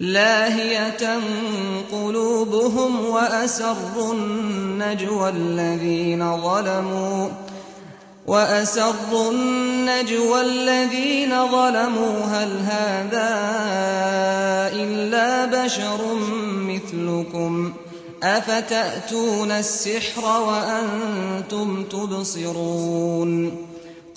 لاهية قلوبهم وأسر النجوى الذين ظلموا وأسر النجوى الذين ظلموا هل هذا إلا بشر مثلكم أفتأتون السحر وأنتم تبصرون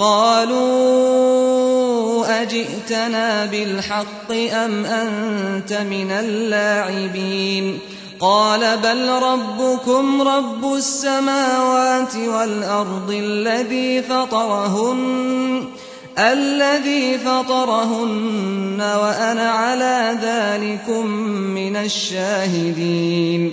قالوا أجئتنا بالحق أم أنت من اللاعبين قال بل ربكم رب السماوات والأرض الذي فطرهن الذي فطرهن وأنا على ذلك من الشاهدين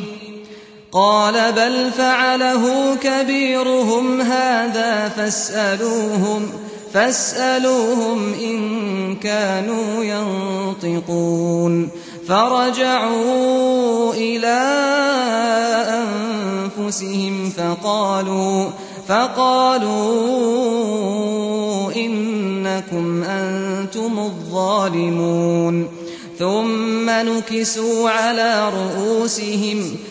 قال بل فعله كبيرهم هذا فاسألوهم فاسألوهم إن كانوا ينطقون. فرجعوا إلى أنفسهم فقالوا فقالوا إنكم أنتم الظالمون. ثم نكسوا على رؤوسهم فقالوا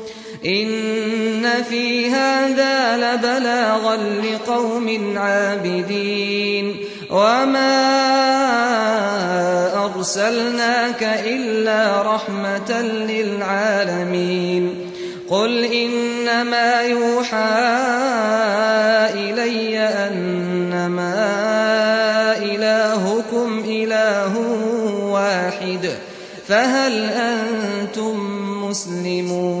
ان في هذا لبلاغا لقوم عابدين وما ارسلناك الا رحمه للعالمين قل انما يوحى الي انما الهكم اله واحد فهل أنتم مسلمون